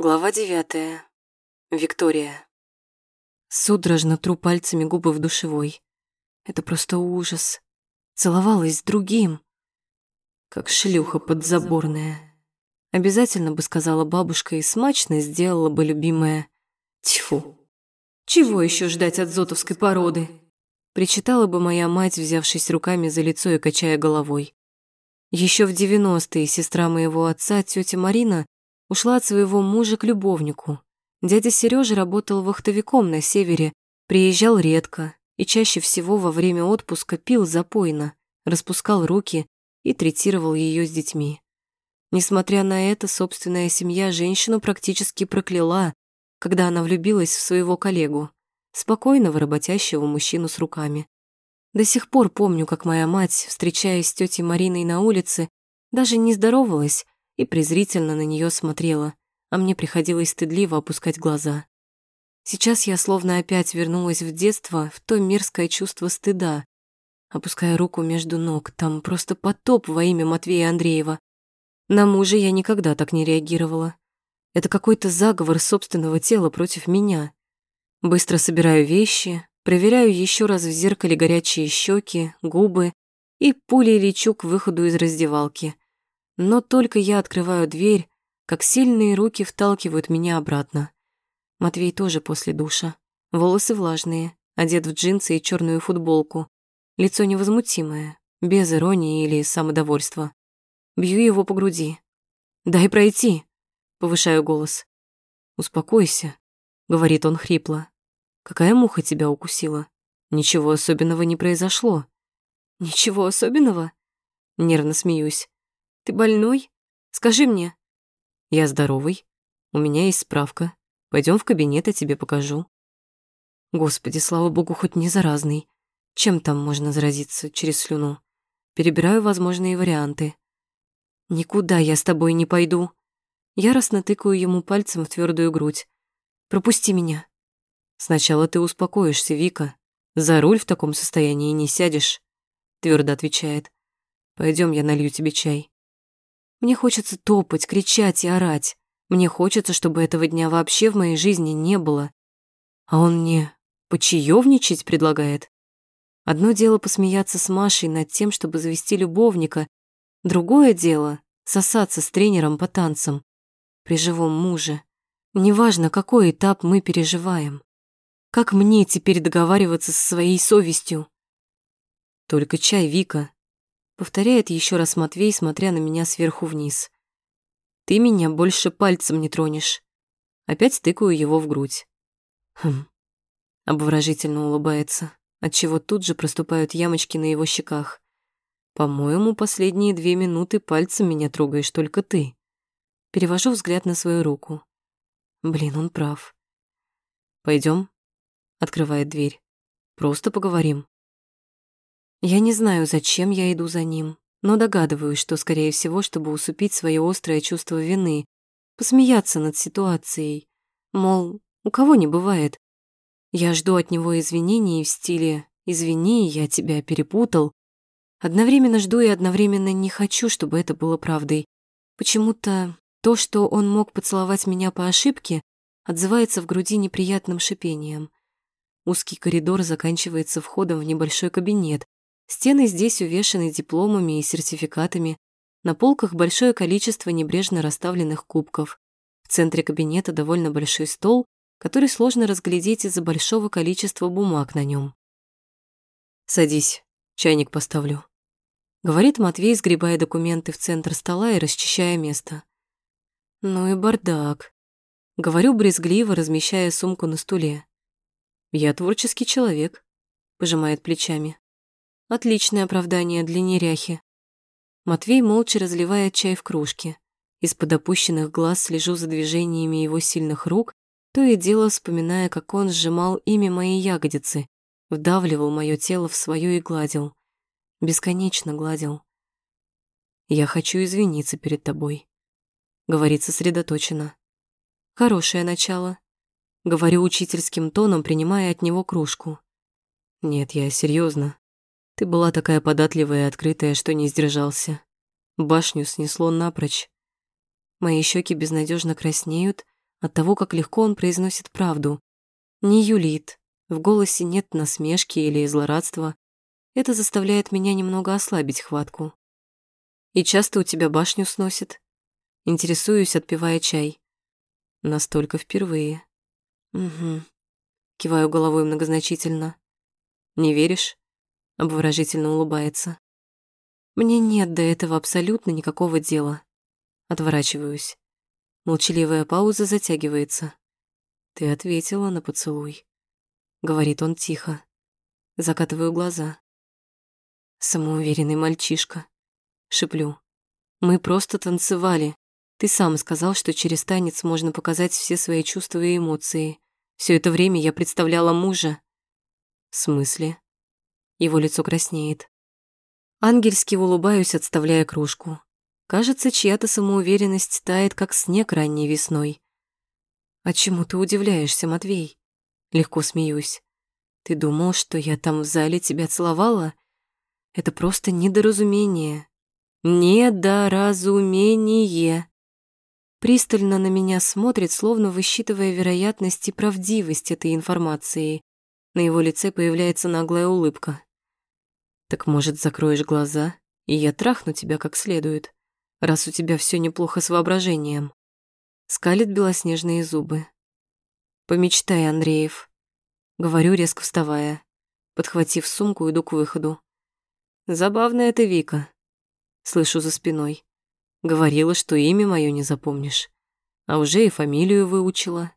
Глава девятая. Виктория. Судорожно тру пальцами губы в душевой. Это просто ужас. Целовалась с другим. Как шлюха подзаборная. Обязательно бы сказала бабушка и смачно сделала бы любимая. Тьфу. Чего еще ждать от зотовской породы? Причитала бы моя мать, взявшись руками за лицо и качая головой. Еще в девяностые сестра моего отца, тетя Марина, ушла от своего мужа к любовнику. Дядя Сережа работал вахтовиком на севере, приезжал редко и чаще всего во время отпуска пил запойно, распускал руки и третировал ее с детьми. Несмотря на это, собственная семья женщину практически прокляла, когда она влюбилась в своего коллегу, спокойного работящего мужчину с руками. До сих пор помню, как моя мать, встречаясь с тетей Мариной на улице, даже не здоровалась, и презрительно на нее смотрела, а мне приходилось стыдливо опускать глаза. Сейчас я словно опять вернулась в детство, в то мерзкое чувство стыда. Опуская руку между ног, там просто потоп во имя Матвея Андреева. На мужа я никогда так не реагировала. Это какой-то заговор собственного тела против меня. Быстро собираю вещи, проверяю еще раз в зеркале горячие щеки, губы и пулей лечу к выходу из раздевалки — но только я открываю дверь, как сильные руки вталкивают меня обратно. Матвей тоже после душа. Волосы влажные, одет в джинсы и черную футболку. Лицо невозмутимое, без иронии или самодовольства. Бью его по груди. «Дай пройти!» — повышаю голос. «Успокойся», — говорит он хрипло. «Какая муха тебя укусила? Ничего особенного не произошло». «Ничего особенного?» Нервно смеюсь. Ты больной? Скажи мне. Я здоровый. У меня есть справка. Пойдем в кабинет, я тебе покажу. Господи, слава богу, хоть не заразный. Чем там можно заразиться через слюну? Перебираю возможные варианты. Никуда я с тобой не пойду. Яростно тыкаю ему пальцем в твердую грудь. Пропусти меня. Сначала ты успокоишься, Вика. За руль в таком состоянии не сядешь, твердо отвечает. Пойдем, я налью тебе чай. Мне хочется топать, кричать и орать. Мне хочется, чтобы этого дня вообще в моей жизни не было. А он мне почаевничать предлагает. Одно дело посмеяться с Машей над тем, чтобы завести любовника. Другое дело — сосаться с тренером по танцам. При живом муже. Неважно, какой этап мы переживаем. Как мне теперь договариваться со своей совестью? Только чай, Вика, Повторяет еще раз Матвей, смотря на меня сверху вниз. Ты меня больше пальцем не тронешь. Опять тыкаю его в грудь. Хм. Обворожительно улыбается, отчего тут же проступают ямочки на его щеках. По-моему, последние две минуты пальцем меня трогаешь только ты. Перевожу взгляд на свою руку. Блин, он прав. Пойдем. Открывает дверь. Просто поговорим. Я не знаю, зачем я иду за ним, но догадываюсь, что, скорее всего, чтобы усупить свое острое чувство вины, посмеяться над ситуацией. Мол, у кого не бывает. Я жду от него извинений в стиле «извини, я тебя перепутал». Одновременно жду и одновременно не хочу, чтобы это было правдой. Почему-то то, что он мог поцеловать меня по ошибке, отзывается в груди неприятным шипением. Узкий коридор заканчивается входом в небольшой кабинет, Стены здесь увешаны дипломами и сертификатами. На полках большое количество небрежно расставленных кубков. В центре кабинета довольно большой стол, который сложно разглядеть из-за большого количества бумаг на нем. «Садись, чайник поставлю», — говорит Матвей, сгребая документы в центр стола и расчищая место. «Ну и бардак», — говорю брезгливо, размещая сумку на стуле. «Я творческий человек», — пожимает плечами. Отличное оправдание для неряхи. Матвей молча разливает чай в кружке. Из-под опущенных глаз слежу за движениями его сильных рук, то и дело вспоминая, как он сжимал ими мои ягодицы, вдавливал мое тело в свое и гладил. Бесконечно гладил. «Я хочу извиниться перед тобой», — говорит сосредоточенно. «Хорошее начало», — говорю учительским тоном, принимая от него кружку. «Нет, я серьезно. Ты была такая податливая и открытая, что не сдержался. Башню снесло напрочь. Мои щеки безнадежно краснеют, от того, как легко он произносит правду. Не юлит, в голосе нет насмешки или злорадства. Это заставляет меня немного ослабить хватку. И часто у тебя башню сносит? Интересуюсь, отпивая чай. Настолько впервые. Угу. Киваю головой многозначительно. Не веришь? Обворожительно улыбается. Мне нет до этого абсолютно никакого дела. Отворачиваюсь. Молчаливая пауза затягивается. Ты ответила на поцелуй. Говорит он тихо. Закатываю глаза. Самоуверенный мальчишка. Шиплю. Мы просто танцевали. Ты сам сказал, что через танец можно показать все свои чувства и эмоции. Все это время я представляла мужа. В смысле? Его лицо краснеет. Ангельски улыбаюсь, отставляя кружку. Кажется, чья-то самоуверенность тает, как снег ранней весной. «А чему ты удивляешься, Матвей?» Легко смеюсь. «Ты думал, что я там в зале тебя целовала? Это просто недоразумение. Недоразумение!» Пристально на меня смотрит, словно высчитывая вероятность и правдивость этой информации. На его лице появляется наглая улыбка. Так может, закроешь глаза, и я трахну тебя как следует, раз у тебя все неплохо с воображением. Скалит белоснежные зубы. Помечтай, Андреев. Говорю, резко вставая. Подхватив сумку, иду к выходу. Забавная ты, Вика. Слышу за спиной. Говорила, что имя мое не запомнишь. А уже и фамилию выучила.